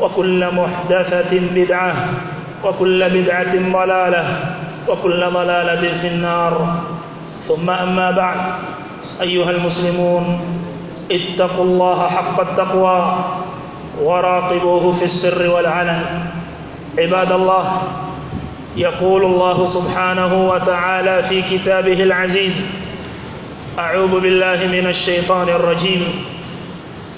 وكل محدثة بدعة وكل بدعة ضلالة وكل ضلالة في النار. ثم أما بعد أيها المسلمون اتقوا الله حق التقوى وراقبوه في السر والعلن. عباد الله يقول الله سبحانه وتعالى في كتابه العزيز أعوذ بالله من الشيطان الرجيم.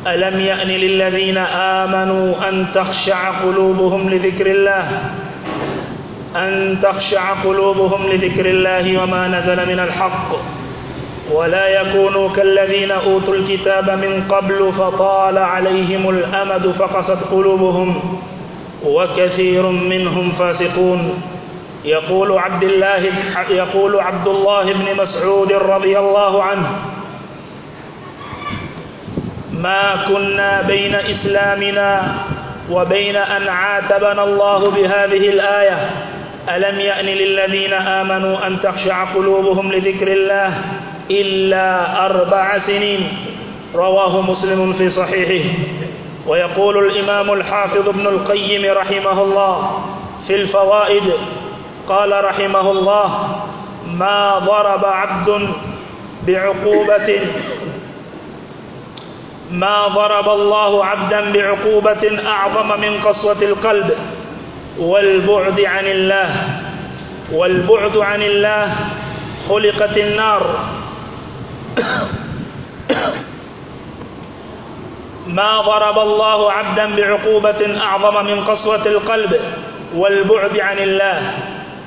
ألم يأن للذين آمنوا أن تخشع قلوبهم لذكر الله؟ أن تخشع قلوبهم لذكر الله وما نزل من الحق. ولا يكونوا كالذين أوتوا الكتاب من قبل فطال عليهم الأمد فقست قلوبهم وكثير منهم فاسقون. يقول عبد الله يقول عبد الله بن مسعود رضي الله عنه ما كنا بين إسلامنا وبين أن عاتبنا الله بهذه الآية ألم يأن للذين آمنوا أن تخشع قلوبهم لذكر الله إلا أربع سنين رواه مسلم في صحيحه ويقول الإمام الحافظ ابن القيم رحمه الله في الفوائد قال رحمه الله ما ضرب عبد بعقوبة ما ضرب الله عبدا بعقوبة أعظم من قسوة القلب والبعد عن الله والبعد عن الله خلقت النار. ما ضرب الله عبدا بعقوبة أعظم من قسوة القلب والبعد عن الله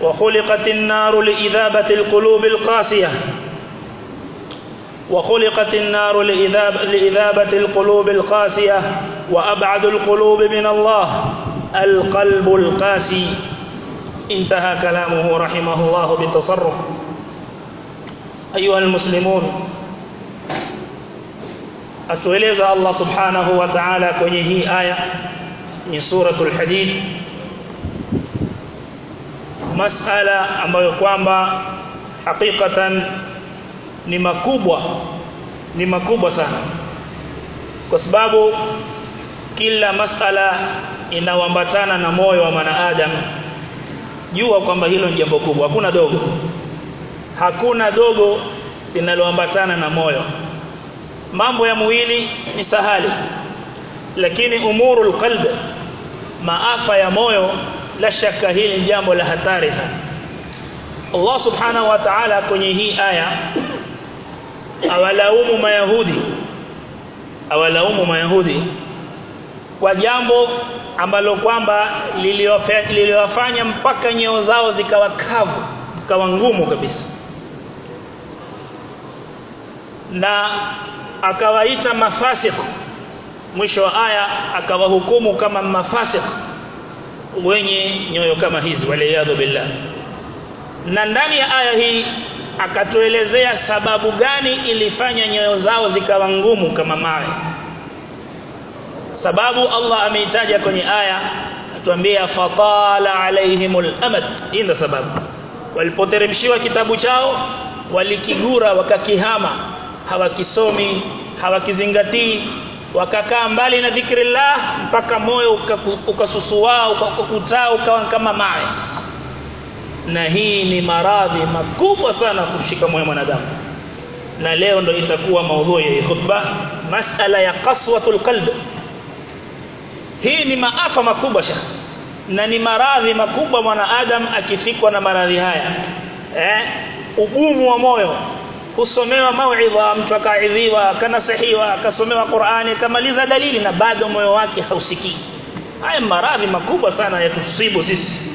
وخلقت النار لإذابة القلوب القاسية. وخلقت النار لإذاب لإذابة القلوب القاسية وأبعد القلوب من الله القلب القاسي. انتهى كلامه رحمه الله بالتصرف أيها المسلمون atueleza Allah subhanahu wa ta'ala kwenye hii aya ni suratul hadid masala hakikatan ni makubwa ni makubwa sana. Kwa sababu kila masala inaoambatana na moyo wa mwanadamu jua kwamba hilo ni jambo kubwa hakuna dogo. Hakuna dogo linaloambatana na moyo. Mambo ya mwili ni sahali lakini umuru qalb maafa ya moyo la shaka hili jambo la hatari sana. Allah subhanahu wa ta'ala kwenye hii aya awalaumu mayahudi. Awalaumu mayahudi kwa jambo ambalo kwamba liliwafanya mpaka nyeo zao zikawa kavu zikawa ngumu kabisa. Na akawaita mafasik mwisho wa aya akawahukumu kama mafasik wenye nyoyo kama hizi waliyadhu billah. Na ndani ya aya hii akatuelezea sababu gani ilifanya nyoyo zao zikawa ngumu kama mawe. Sababu Allah ameitaja kwenye aya atuambia fatala alaihimul amad. Hii sababu. Walipoteremshiwa kitabu chao walikigura wakakihama hawakisomi hawakizingatii wakakaa mbali na dhikrillah mpaka moyo ukasusua ukakutaa ukawa kama mawe na hii ni maradhi makubwa sana kushika moyo mwanadamu. Na leo ndo itakuwa maudhui ya khutba masala ya qaswatul qalb. Hii ni maafa makubwa shekhi na ni maradhi makubwa mwanadamu akifikwa na maradhi haya. Eh ugumu wa moyo. Kusomewa mauidha mtu akaidhiwa akanasihiwa akasomewa Qur'ani kamaliza dalili na bado moyo wake hausikii. Haya maradhi makubwa sana yatusibu sisi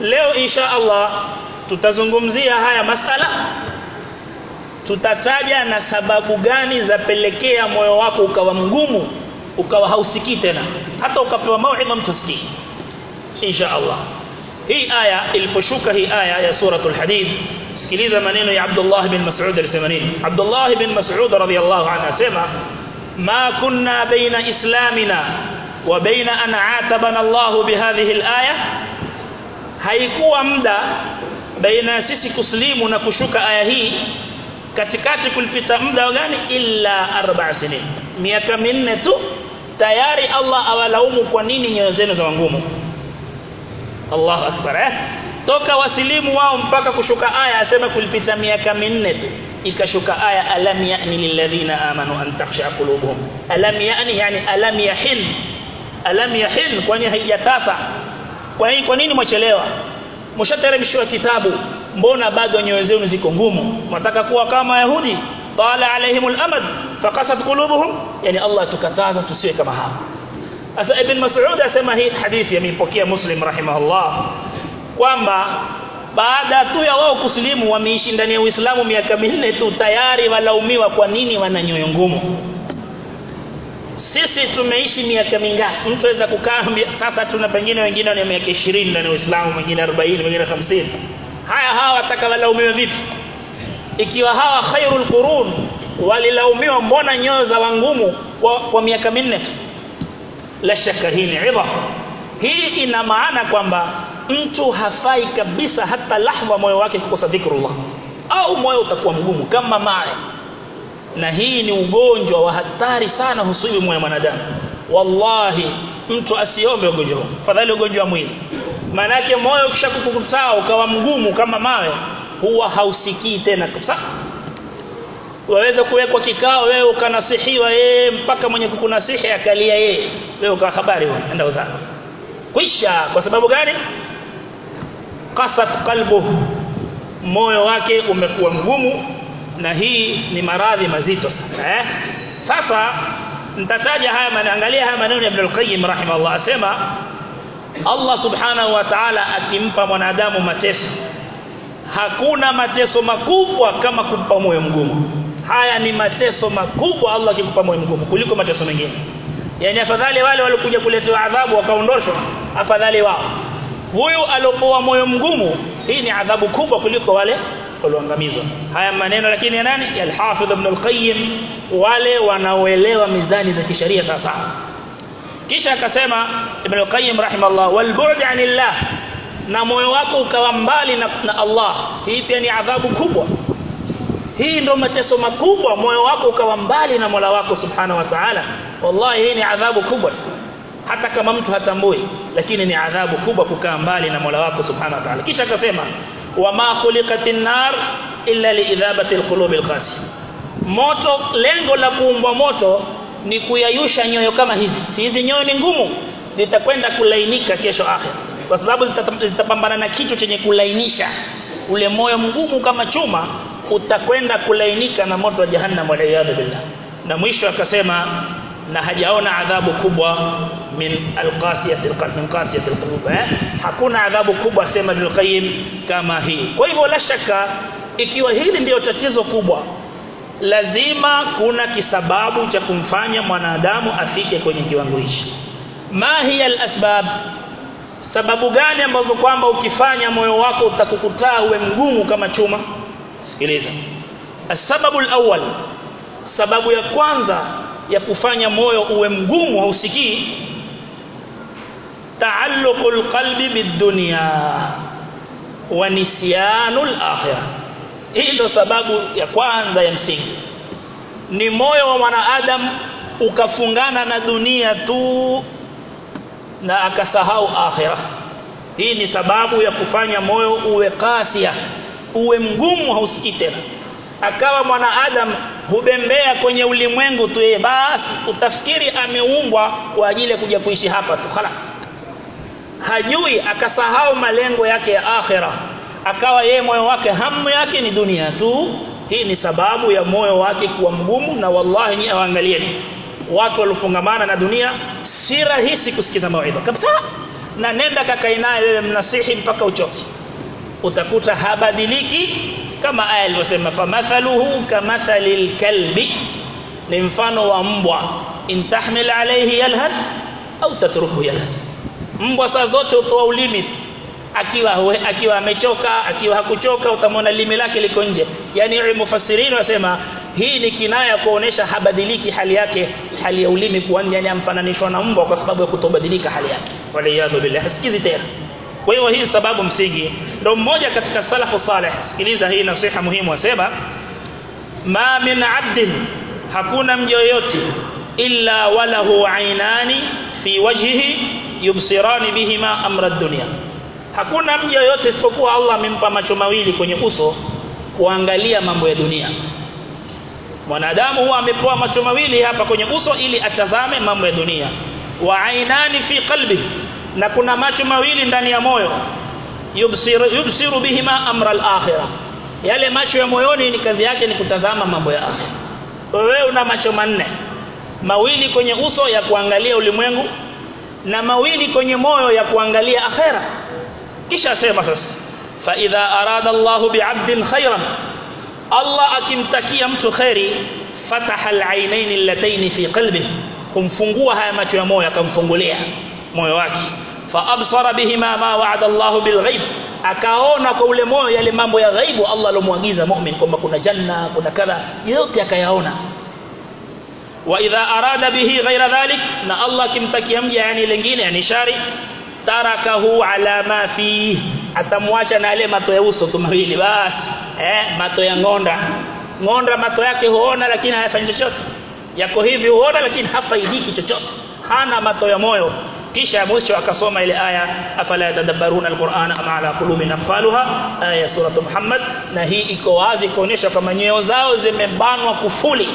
leo insha Allah tutazungumzia haya masala tutataja na sababu gani zapelekea moyo wako ukawa mgumu ukawa hausikii tena hata ukapewa mauidha mtu asikii insha Allah hii aya iliposhuka hii aya ya suratul hadid sikiliza maneno ya Abdullah bin Mas'ud alisema nini Abdullah bin Mas'ud radhiyallahu anhu asema ma kunna baina islamina wa baina an atabana Allah bihadhihi alaya haikuwa muda baina sisi kuslimu na kushuka aya hii katikati kulipita muda gani illa arba sinin miaka minne tu tayari Allah awalaumu kwa nini nyoyo zenu za ngumu Allahu akbar eh toka wasilimu wao mpaka kushuka aya asema kulipita miaka minne tu ikashuka aya alam ya'ni lilladhina amanu an takhsha qulubuhum alam ya'ni yani alam yahin alam yahin kwani haijatasa kwa nini kwa nini mwachelewa? Mshateremshiwa kitabu mbona bado nyoyo zenu ziko ngumu? Mnataka kuwa kama yahudi tala alaihimul amad faqasat qulubuhum. Yani Allah tukataza tusiwe kama hao Asa Ibn Mas'ud asema hii hadithi ameipokea Muslim rahimahullah kwamba baada tu ya wao kusilimu wameishi ndani ya Uislamu miaka minne tu tayari walaumiwa kwa nini wana nyoyo ngumu sisi tumeishi miaka mingapi? Mtu aweza kukaa sasa tuna pengine wengine wana miaka 20 ndani ya Uislamu wengine 40 wengine 50 haya hawa watakalaumiwa vipi? Ikiwa hawa khairul qurun walilaumiwa mbona nyoyo za wangumu kwa, kwa miaka minne? La shaka hii ni hii ina maana kwamba mtu hafai kabisa hata lahma moyo wake kukosa dhikrullah. Au moyo utakuwa mgumu kama mawe na hii ni ugonjwa wa hatari sana husubi moyo mwanadamu. Wallahi mtu asiombe ugonjwa fadhali ugonjwa wa mwili. Yake moyo ukishakukutaa ukawa mgumu kama mawe huwa hausikii tena kabisa. Waweza kuwekwa kikao wewe ukanasihiwa yeye mpaka mwenye kukunasihi akalia yeye. Wewe ukawa habari wewe enda zako kwisha kwa sababu gani? Qasat qalbuhu moyo wake umekuwa mgumu na hii ni maradhi mazito sana eh? Sasa nitataja haya manaangalia haya maneno ya Ibn al-Qayyim rahimahullah. Asema Allah subhanahu wa ta'ala akimpa mwanadamu mateso. Hakuna mateso makubwa kama kumpa moyo mgumu. Haya ni mateso makubwa Allah akikupa moyo mgumu kuliko mateso mengine. Yani afadhali wale walikuja kuletewa adhabu wakaondoshwa afadhali wao. Huyu alopoa moyo mgumu hii ni adhabu kubwa kuliko wale walioangamizwa. Haya maneno lakini ya nani? al-Hafidh Ibn al-Qayyim wale wanaoelewa mizani za kisheria sasa. Kisha akasema Ibn al-Qayyim rahimahullah wal bu'd 'anillah na moyo wako ukawa mbali na, na Allah. Hii pia ni adhabu kubwa. Hii ndio mateso makubwa moyo wako ukawa mbali na Mola wako subhanahu wa ta'ala. Wallahi hii ni adhabu kubwa. Hata kama mtu hatambui lakini ni adhabu kubwa kukaa mbali na Mola wako subhanahu wa ta'ala. Kisha akasema wama khuliqatin nar illa liidhabati alqulubil qasi moto lengo la kuumbwa moto ni kuyayusha nyoyo kama hizi. Si hizi nyoyo ni ngumu zitakwenda kulainika kesho akhir kwa sababu zitapambana na kichwa chenye kulainisha. Ule moyo mgumu kama chuma utakwenda kulainika na moto wa jahannam waliyadhu billah. Na mwisho akasema na hajaona adhabu kubwa min alqasiyati min qasiyati alqulub eh? Hakuna adhabu kubwa sema Ibn Qayyim kama hii. Kwa hivyo la shaka ikiwa hili ndiyo tatizo kubwa lazima kuna kisababu cha kumfanya mwanadamu afike kwenye kiwango hichi. Ma hiya alasbab? Sababu gani ambazo kwamba ukifanya moyo wako utakukutaa uwe mgumu kama chuma? Sikiliza. Asbabu alawwal sababu ya kwanza ya kufanya moyo uwe mgumu hausikii taalluqul qalbi bidunia wa nisyanul akhirah. Hii ndo sababu ya kwanza ya msingi. Ni moyo wa mwanadam ukafungana na dunia tu na akasahau akhirah. Hii ni sababu ya kufanya moyo uwe kasia uwe mgumu hausikii tena. Akawa mwanadam hubembea kwenye ulimwengu tu yeye basi utafikiri ameumbwa kwa ajili ya kuja kuishi hapa tu khalas hajui akasahau malengo yake ya akhira akawa yeye moyo wake hamu yake ni dunia tu. Hii ni sababu ya moyo wake kuwa mgumu na wallahi ni waangalieni. Watu walofungamana na dunia si rahisi kusikiza mawaidha kabisa. Na nenda kakae naye wewe mnasihi mpaka uchoke. Utakuta habadiliki kama aya iliyosema famathaluhu kamathalil kalbi ni mfano wa mbwa. Intahmil alayhi yalhath au tatrukuhu yalhath mbwa saa zote utoa ulimi. Akiwa akiwa amechoka akiwa hakuchoka utamwona limi lake liko nje. Yani mufassirini wasema hii ni kinaya kuonesha habadiliki hali yake hali ya ulimi kuwa yani amfananishwa na mbwa kwa sababu ya kutobadilika hali yake. Waliyadhu billah hasikizi tena. Kwa hiyo hii sababu msingi. Ndio mmoja katika salafu saleh sikiliza hii nasiha muhimu wasema ma min abdin hakuna mja yoyote illa walahu ainani fi wajhihi yubsirani bihima amra dunya. Hakuna mja yoyote isipokuwa Allah amempa macho mawili kwenye uso kuangalia mambo ya dunia. Mwanadamu huwa amepewa macho mawili hapa kwenye uso ili atazame mambo ya dunia. Wa ainani fi qalbi na kuna macho mawili ndani ya moyo. Yubsiru, yubsiru bihima amra al-akhirah. Yale macho ya moyoni ni kazi yake ni kutazama mambo ya akhirah. Wewe una macho manne mawili kwenye uso ya kuangalia ulimwengu na mawili kwenye moyo ya kuangalia akhera. Kisha sema sasa fa idha arada Allah bi'abdin khairan Allah akimtakia mtu khairi fataha al-ainain allatayn fi qalbihi kumfungua haya macho ya moyo akamfungulia moyo wake. Fa absara bihima ma wa'ada Allah bil ghaib akaona kwa ule moyo yale mambo ya ghaibu Allah alomwagiza mu'min kwamba kuna janna kuna kadha yote akayaona wa idha arada bihi ghaira dhalik na Allah kimtakia mja yani lingine yani shari tarakahu ala ma fi atamwacha na ile mato ya uso tu basi eh mato ya ngonda. Ngonda mato yake huona lakini hayafanyi chochote. Yako hivi huona lakini hafaidiki chochote. Hana mato ya moyo. Kisha mwisho akasoma ile aya afala yatadabbaruna alqur'ana ama ala qulubin aqfaluha aya suratu muhammad. Na hii iko wazi kuonesha kama nyoyo zao zimebanwa kufuli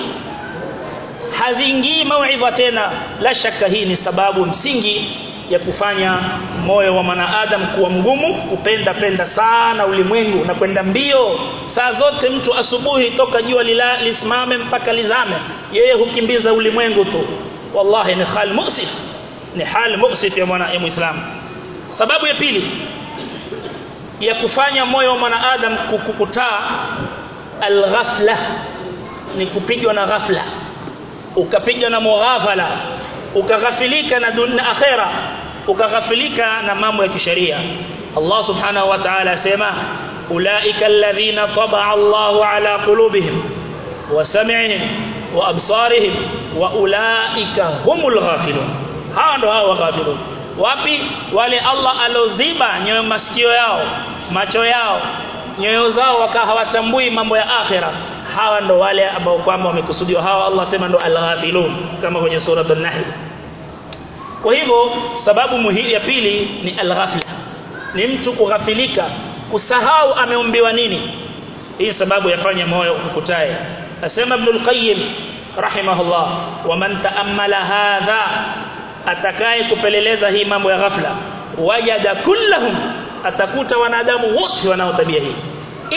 haziingii mauidha tena. La shaka hii ni sababu msingi ya kufanya moyo wa mwanadamu kuwa mgumu kupenda penda sana ulimwengu na kwenda mbio. Saa zote mtu asubuhi toka jua lisimame mpaka lizame yeye hukimbiza ulimwengu tu. Wallahi ni hal musif ni hal musif ya mwana muislamu sababu ya pili ya kufanya moyo wa mwanadamu kukukutaa alghafla ni kupigwa na ghafla ukapigwa na mughafala ukaghafilika na dunia akhera ukaghafilika na mambo ya kisheria Allah subhanahu wa ta'ala asema ulaika alladhina tabaa Allahu ala qulubihim wa sam'ihim wa absarihim wa ulaika humul ghafilun. Hawa ndo hao ghafilun wapi? Wale Allah aloziba nyoyo masikio yao macho yao nyoyo zao wakawa hawatambui mambo ya akhera hawa ndo wale ambao kwamba wamekusudiwa. Hawa Allah sema ndo al-ghafilun kama kwenye sura an-nahl kwa hivyo sababu muhimu ya pili ni al-ghafla. Ni mtu kughafilika kusahau ameumbiwa nini. Hii sababu yafanya moyo ukutae. Asema ibn al-qayyim rahimahullah wa man ta'ammala hadha atakaye kupeleleza hii mambo ya ghafla wajada kullahum atakuta wanadamu wote wanaotabia hii.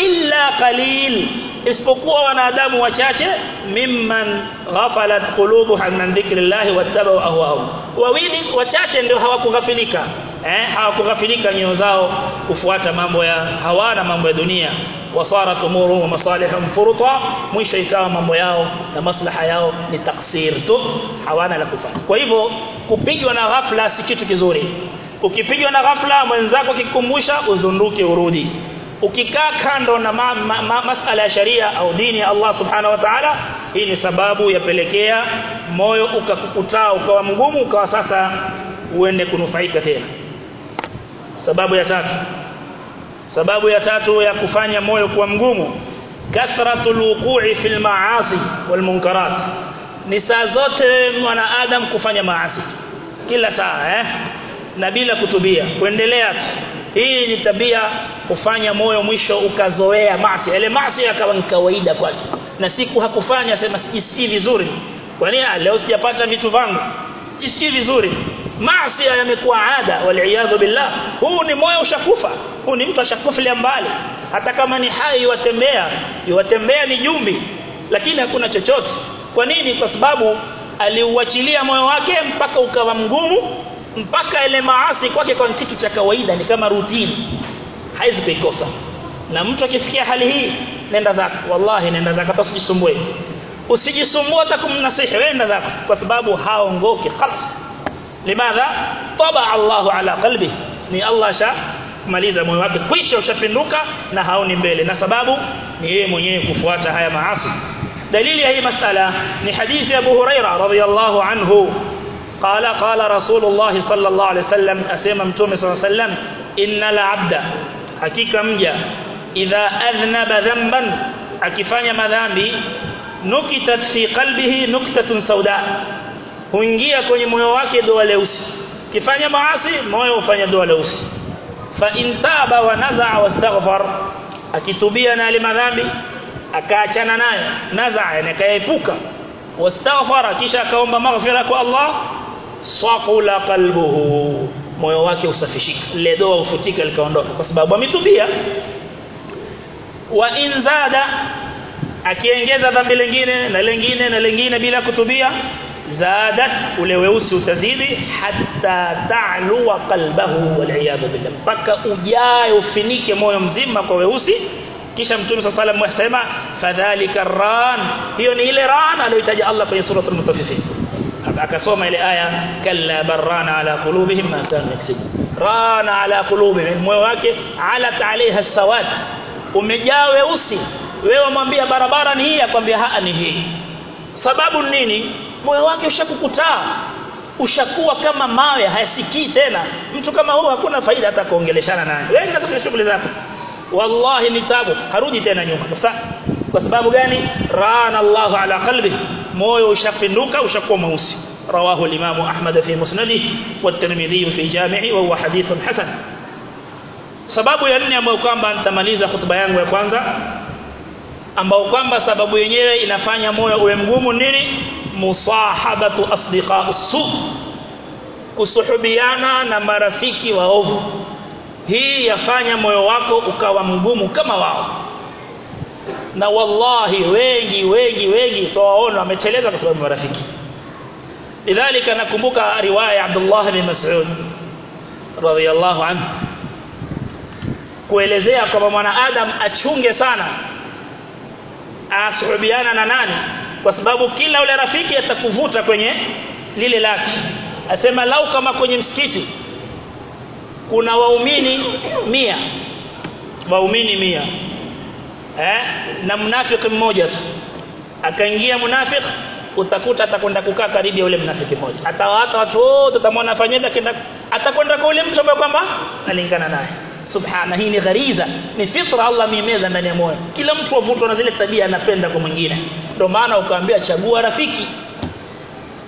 Illa qalil isipokuwa wanadamu wachache mimman ghafalat qulubuhum min dhikrillah wattabau ahwahum wawili wachache ndio hawakughafilika eh hawakughafilika nyoyo zao kufuata mambo ya hawa na mambo ya dunia. Wasarat umuru wa masalihum furta mwisho ikawa mambo yao na maslaha yao ni taksir tu hawana la kufanya. Kwa hivyo kupigwa na ghafla si kitu kizuri. Ukipigwa na ghafla mwenzako kikumbusha uzunduke urudi ukikaa kando na ma, ma, ma, masala ya sharia au dini ya Allah subhanahu wa ta'ala hii ni sababu yapelekea moyo ukakukutaa ukawa mgumu ukawa sasa uende kunufaika tena. Sababu ya tatu. Sababu ya tatu ya kufanya moyo kuwa mgumu kathratul wuqu'i fil ma'asi wal munkarat. Ni saa zote mwanadamu kufanya maasi. Kila saa eh? Na bila kutubia. Kuendelea hii ni tabia kufanya moyo mwisho ukazoea maasi. Ile maasi yakawa ni kawaida kwake. Na siku hakufanya sema sijisikii vizuri. Kwa nini? Leo sijapata vitu vangu sijisikii vizuri. Maasi yamekuwa ada waliaadhu billah. Huu ni moyo ushakufa. Huu ni mtu ashakufa mbali. Hata kama ni hai yuwatembea. Yuwatembea ni jumbi lakini hakuna chochote. Kwa nini? Kwa sababu aliuachilia moyo wake mpaka ukawa mgumu mpaka ile maasi kwake kwa kitu cha kawaida ni kama rutini haizi kuikosa. Na mtu akifikia hali hii nenda zako. Wallahi nenda zako utasijisumbue usijisumbue. Hata kumnasihi nenda zako. Kwa sababu haongoki khalas limadha? Taba Allahu ala qalbi. Ni Allah sha kumaliza moyo wake. Kwisha ushapinduka na haoni mbele. Na sababu ni yeye mwenyewe kufuata haya maasi. Dalili ya hii masala ni hadithi ya Abu Huraira radhiyallahu anhu قال قال رسول الله صلى الله عليه وسلم اسمع متوم صلى الله عليه وسلم ان العبد حقيقه mja idha adhnaba dhanban akifanya madhambi nukitat fi qalbihi nuktatun sauda huingia kwenye moyo wake doa leusi kifanya maasi moyo ufanya doa leusi fa intaba wa nazaa wastaghfar akitubia na ile madhambi akaachana nayo nazaa yani akaepuka wastaghfara kisha akaomba maghfira kwa Allah saqula qalbuhu moyo wake usafishika ile doa ufutika likaondoka kwa sababu ametubia wa inzada akiongeza dhambi lingine na lingine na lingine bila kutubia zadat ule weusi utazidi hatta ta'lu qalbahu wal billah mpaka ujae ufinike moyo mzima kwa weusi kisha mtume صلى الله عليه وسلم fadhalika ran hiyo ni ile ran aliyotaja Allah kwenye sura al-mutaffifin akasoma ile aya kalla barana ala qulubihim ma kanu yaksibun. Rana ala qulubihim moyo wake alat alaiha sawad umejaa weusi. Wewe mwambia barabara ni hii akwambia haa ni hii. Sababu nini? Moyo wake ushakukutaa. Ushakuwa kama mawe hayasikii tena. Mtu kama huyo hakuna faida hata kuongeleshana naye. Wewe unasema shughuli zako. Wallahi ni tabu harudi tena nyuma kwa sababu gani? Rana Allah ala qalbi moyo ushapinduka ushakuwa mweusi رواه الإمام أحمد في مسنده والترمذي في جامعه وهو حديث حسن sababu ya nne ambayo kwamba nitamaliza hutuba yangu ya kwanza ambao kwamba sababu yenyewe inafanya moyo uwe mgumu nini musahabatu asdiqa su kusuhubiana na marafiki waovu hii yafanya moyo wako ukawa mgumu kama wao na wallahi wengi wengi wengi tawaona wamecheleza kwa sababu marafiki. Lidhalika nakumbuka riwaya Abdullah bin Mas'ud radhiyallahu anhu kuelezea kwamba mwanadamu achunge sana asuhubiana na nani kwa sababu kila ule rafiki atakuvuta kwenye lile lake. Asema lau kama kwenye msikiti kuna waumini mia. Waumini mia eh? Na mnafiki mmoja tu. Akaingia munafiki utakuta atakwenda kukaa karibu ya ule mnafiki mmoja. Atawaacha watu wote utamwona afanyenda kenda atakwenda kwa ule mtu ambaye kwamba alingana naye. Subhana hii ni ghariza. Ni fitra Allah mimeza ndani ya moyo. Kila mtu avutwa na zile tabia anapenda kwa mwingine. Ndio maana ukaambia chagua rafiki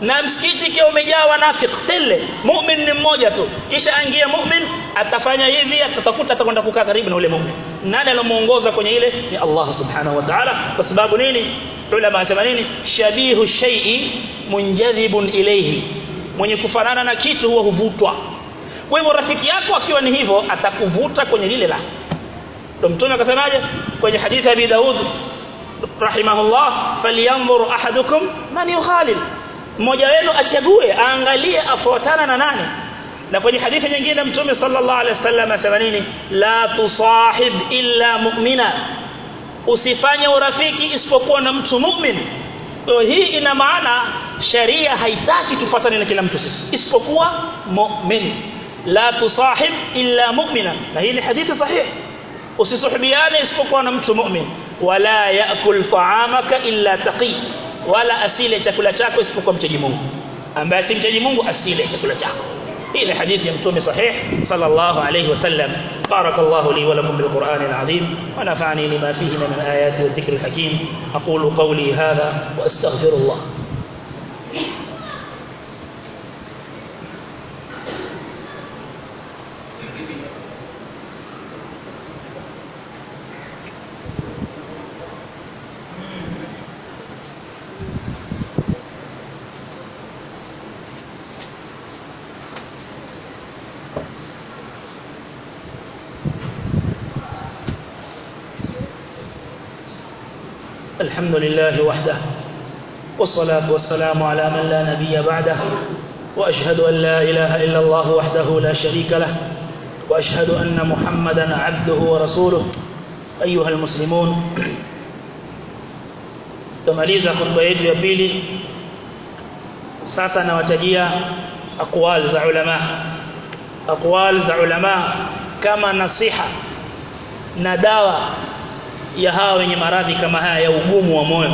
na msikiti ikiwa umejaa wanafiki tele mu'min ni mmoja tu kisha aingie mu'min atafanya hivi atakuta atakwenda kukaa karibu na ule mu'min nani alomuongoza kwenye ile ni Allah subhanahu wa ta'ala kwa sababu nini ulama wanasema nini shabihu shay'i munjadhibun ilayhi mwenye kufanana na kitu huwa huvutwa kwa hivyo rafiki yako akiwa ni hivyo atakuvuta kwenye lile la ndio mtume akasemaje kwenye hadithi ya Abi Daud rahimahullah falyanzur ahadukum man yukhalil mmoja wenu achague aangalie afuatana na nani. Na kwenye hadithi nyingine mtume sallallahu alaihi wasallam asema nini? La tusahib illa mu'mina. Usifanye urafiki isipokuwa na mtu mu'min. Kwa hii ina maana sharia haitaki tufuatane na kila mtu sisi isipokuwa mu'min. La tusahib illa mu'mina. Na hii ni hadithi sahihi usisuhubiane isipokuwa na mtu mu'min. Wala yaakul ta'amaka illa taqi wala asile chakula chako isipokuwa mchaji Mungu ambaye si mchaji Mungu asile chakula chako ni hadithi ya mtume sahih sallallahu alayhi wasallam barakallahu li wa lakum bil qur'anil azim wa nafa'ani lima fihi min al ayati wa dhikril hakim aqulu qawli hadha wa astaghfirullah الحمد لله وحده والصلاة والسلام على من لا نبي بعده وأشهد أن لا إله إلا الله وحده لا شريك له وأشهد أن محمدا عبده ورسوله. أيها المسلمون tumaliza khutba yetu ya pili. Sasa nawatajia aqwal za ulama. Aqwal za ulama kama nasiha ya hawa wenye maradhi kama haya ya ugumu wa moyo.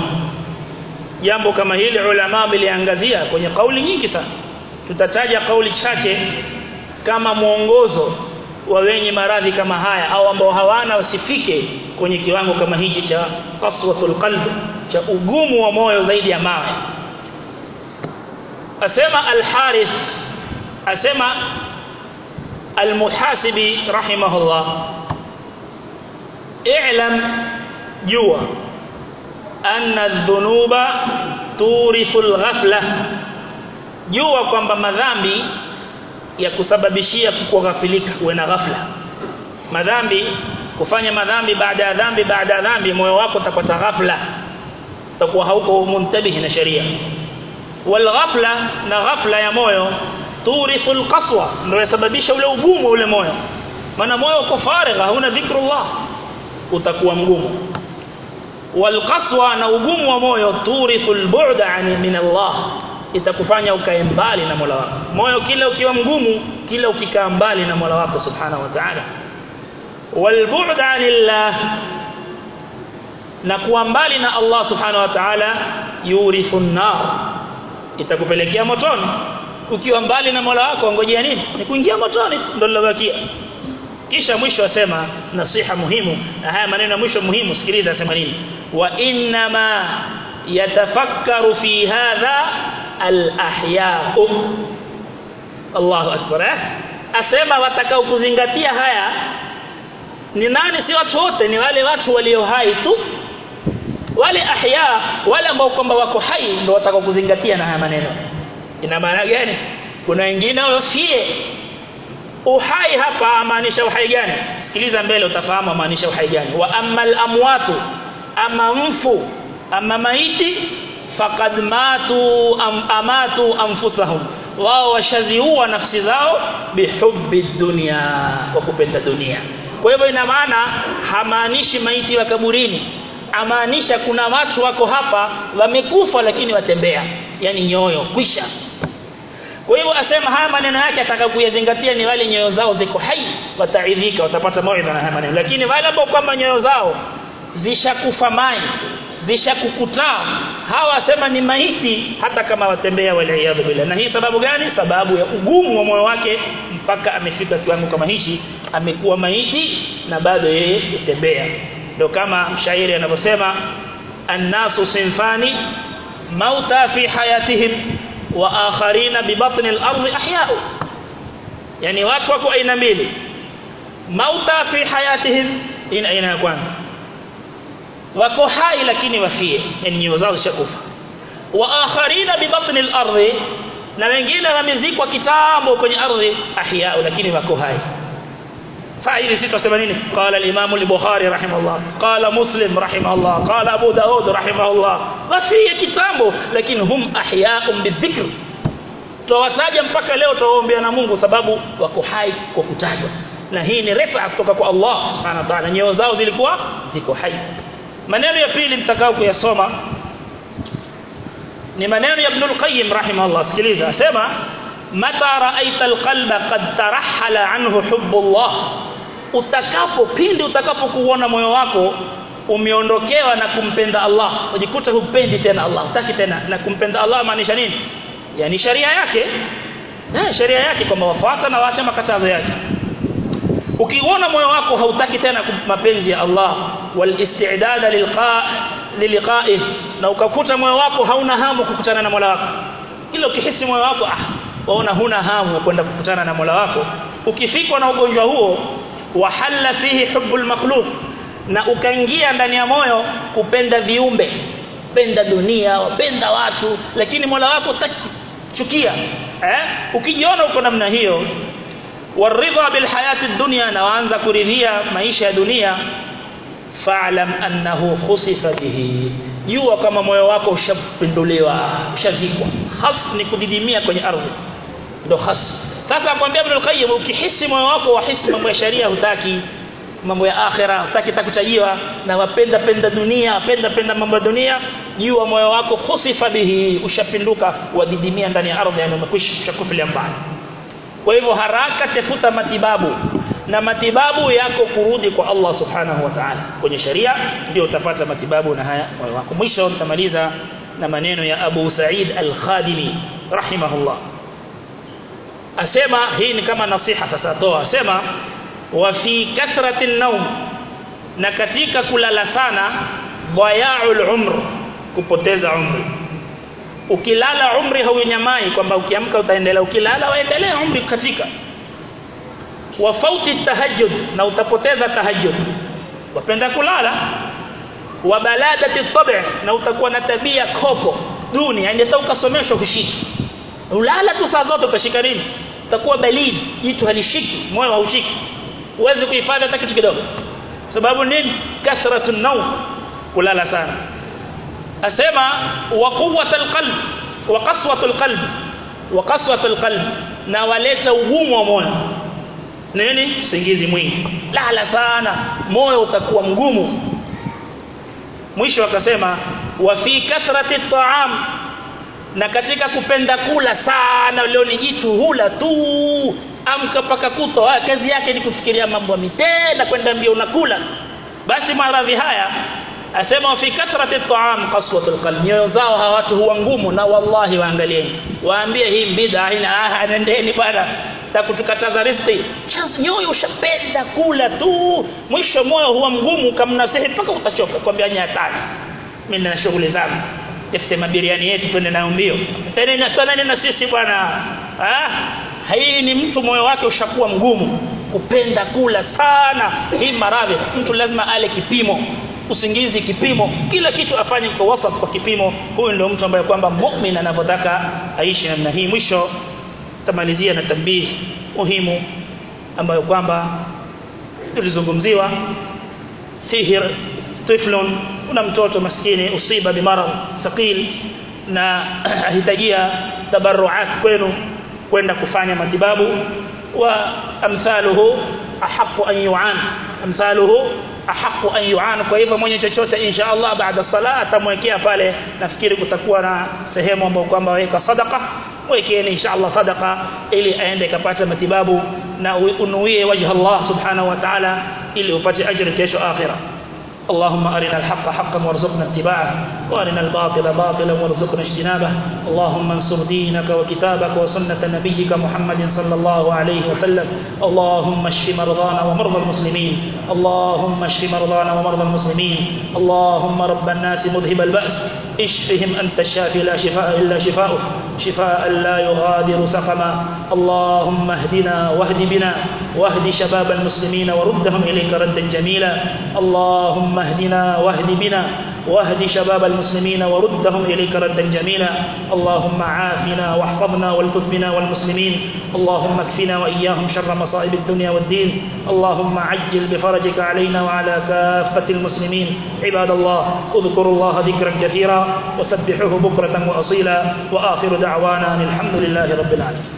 Jambo kama hili ulama wameliangazia kwenye kauli nyingi sana. Tutataja kauli chache kama mwongozo wa wenye maradhi kama haya au ambao hawana wasifike kwenye kiwango kama hichi cha qaswatul qalb cha ugumu wa moyo zaidi ya mawe. Asema al-Harith asema al-Muhasibi rahimahullah i'lam jua. Anna adh-dhunuba turithu al-ghafla jua kwamba madhambi ya kusababishia kughafilika uwe na ghafla. Madhambi kufanya madhambi baada ya dhambi baada ya dhambi moyo wako utapata ghafla. Utakuwa hauko muntabihi na sharia. Wal ghafla na ghafla ya moyo turithul qaswa ndio yasababisha ule ugumu ule moyo. Maana moyo uko faragha huna dhikrullah. Utakuwa mgumu wal qaswa na ugumu wa moyo turithul bu'da min Allah. Itakufanya ukae mbali na Mola wako. Moyo kila ukiwa mgumu kila ukikaa mbali na Mola wako subhanahu wa ta'ala. Walbuda anillah na kuwa mbali na Allah subhanahu wa ta'ala yurithu nar. Itakupelekea motoni. Ukiwa mbali na Mola wako ngojea nini? Ni kuingia motoni ndio lilobakia kisha mwisho asema nasiha muhimu. Na haya maneno mwisho muhimu sikiliza asema nini wa inma yatafakkaru fi hadha al-ahya'u Allahu akbar eh? asema watakao kuzingatia haya ni nani? Si watu wote ni wale watu walio hai tu. Wale ahya wale ambao kwamba wako hai ndio watakao kuzingatia na haya maneno. Ina maana gani? Kuna wengine wafie uhai hapa amaanisha uhai gani? Sikiliza mbele utafahamu amaanisha uhai gani. Wa ammal amwatu ama mfu ama maiti faqad matu am amatu anfusahum. Wao washaziua nafsi zao bihubbi dunya kwa kupenda dunia. Kwa hivyo ina maana hamaanishi maiti wa kaburini. Amaanisha kuna watu wako hapa wamekufa lakini watembea. Yani nyoyo kwisha. Kwa hivyo asema haya maneno yake atakayokuyazingatia ni wale nyoyo zao ziko hai wataidhika watapata mawaidha na haya maneno. Lakini wale ambao kwamba nyoyo zao zishakufa mai zishakukutaa hawa sema ni maiti hata kama watembea waliyadhu billah. Na hii sababu gani? Sababu ya ugumu wa moyo wake mpaka amefika kiwango kama hichi. Amekuwa maiti na bado yeye kutembea ndio kama mshairi anavyosema annasu sinfani mauta fi hayatihim wa akharina bi batni al-ardh ahya'u. Yani watu wako aina mbili. Mauta fi hayatihim ina aina ya kwanza wako hai lakini wafie yani nyoyo zao zishakufa wa akharina bi batni al-ardi na wengine wamezikwa kitambo kwenye ardhi ahya'u lakini wako hai saa hivi sisi tunasema nini qala al-imam al-bukhari rahimahullah qala muslim rahimahullah qala abu daud rahimahullah wafie kitambo lakini hum ahya'un bidhikr tuwataja mpaka leo tuwaombea na Mungu sababu wako hai kwa kutajwa na hii ni refa kutoka kwa Allah subhanahu wa ta'ala nyoyo zao zilikuwa ziko hai maneno ya pili mtakao kuyasoma ni maneno ya Ibn al-Qayyim rahimahullah. Sikiliza asema mata ra'aita al-qalba qad tarahala anhu hubbullah. Utakapo pindi utakapokuona moyo wako umeondokewa na kumpenda Allah ujikuta hupendi tena Allah utaki tena na kumpenda Allah maanisha nini? Yani sharia yake. Eh sharia yake kwamba wafuata na waacha makatazo yake ukiona moyo wako hautaki tena mapenzi ya Allah walistidada lilqa na ukakuta moyo wako hauna hamu kukutana na Mola wako. Ila ukihisi moyo wako ah waona huna hamu kwenda kukutana na Mola wako. Ukifikwa na ugonjwa huo wahalla fihi hubbul makhluq na ukaingia ndani ya moyo kupenda viumbe penda dunia wapenda watu lakini Mola wako chukia eh? Ukijiona uko namna hiyo waridha bil hayati dunya na waanza kuridhia maisha ya dunia. Fa'lam annahu khusifa bihi. Jua kama moyo wako ushapinduliwa ushazikwa. Has ni kudidimia kwenye ardhi. Ndo has sasa akwambia Ibn al-Qayyim ukihisi moyo wako wahisi mambo ya sharia hutaki mambo ya akhira hutaki takutajiwa na wapenda penda dunia penda penda mambo ya dunia jua moyo wako khusifa bihi ushapinduka wadidimia ndani ya ardhi yani umekwisha ushakufilia mbali kwa hivyo haraka tafuta matibabu. Na matibabu yako kurudi kwa Allah subhanahu wa ta'ala. Kwenye sharia ndio utapata matibabu na haya moyo wako. Mwisho nitamaliza na maneno ya Abu Sa'id Al-Khadimi rahimahullah. Asema hii ni kama nasiha sasa toa. Asema wa fi kathrati an-nawm na katika kulala sana dhaya'ul umr kupoteza umri ukilala umri haunyamai kwamba ukiamka utaendelea. Ukilala waendelea umri katika. Wa fauti tahajjud na utapoteza tahajjud. Wapenda kulala. Wa baladati tabi na utakuwa na tabia koko duni yani hata ukasomeshwa kushiki ulala tu saa zote utashika nini? Utakuwa balidi jitu halishiki moyo haushiki. Uweze kuhifadhi hata kitu kidogo. Sababu nini? Kathratun naum kulala sana asema wa quwwatul qalb wa qaswatul qalb wa qaswatul qalb na waleta ugumu wa moyo. Nini usingizi mwingi. Lala sana moyo utakuwa mgumu. Mwisho akasema wa fi kathrati ta'am na katika kupenda kula sana leo ni jitu hula tu. Amka paka kuto kazi yake ni kufikiria mambo mitee na kwenda mbio unakula basi maradhi haya asema fi kathrati at'am qaswatul qalb. Nyoyo zao hawa watu huwa ngumu na wallahi waangalieni. Waambie hii bid'a haina ah nendeni bwana. Takutukataza riziki. Nyoyo ushapenda kula tu. Mwisho moyo huwa mgumu kamnasihi mpaka utachoka kwambia nyatani mimi na shughuli zangu. Tafute mabiriani yetu twende nayo mbio. Tena na sana na sisi bwana. Ah hii ni mtu moyo wake ushakuwa mgumu. Kupenda kula sana hii maradhi mtu lazima ale kipimo usingizi kipimo kila kitu afanye kwa wasat kwa kipimo. Huyu ndio mtu ambaye kwamba mu'min anavyotaka aishi namna hii. Mwisho tamalizia na tambii muhimu ambayo kwamba tulizungumziwa. Sihir tiflun kuna mtoto maskini usiba bimarad thaqil na ahitajia tabarruat kwenu kwenda kufanya matibabu. Wa amthaluhu ahqqu an yu'an amthaluhu ahqqu an yu'an kwa hivyo mwenye chochote insha Allah baada sala atamwekea pale. Nafikiri kutakuwa na sehemu ambayo kwamba weka sadaqa. Wekeeni insha Allah sadaqa ili aende kapata matibabu na unuie wajha Allah subhanahu wa ta'ala ili upate ajira kesho akhirah اللهم أرنا الحق حقا وارزقنا اتباعه وأرنا الباطل باطلا وارزقنا اجتنابه. اللهم انصر دينك وكتابك وسنة نبيك محمد صلى الله عليه وسلم. اللهم اشف مرضانا ومرضى المسلمين. اللهم اشف مرضانا ومرضى المسلمين. اللهم رب الناس مذهب البأس. إشفهم أنت الشافي لا شفاء إلا شفاؤك. شفاء لا يغادر سقما. اللهم اهدنا واهد بنا واهد شباب المسلمين وردهم إليك ردا جميلا. اللهم اهدنا واهد بنا. واهد شباب المسلمين وردهم إليك ردا جميلا. اللهم عافنا واحفظنا والتف بنا والمسلمين. اللهم اكفنا وإياهم شر مصائب الدنيا والدين. اللهم عجل بفرجك علينا وعلى كافة المسلمين. عباد الله اذكروا الله ذكرا كثيرا وسبحوه بكرة وأصيلا. وآخر دعوانا الحمد لله رب العالمين.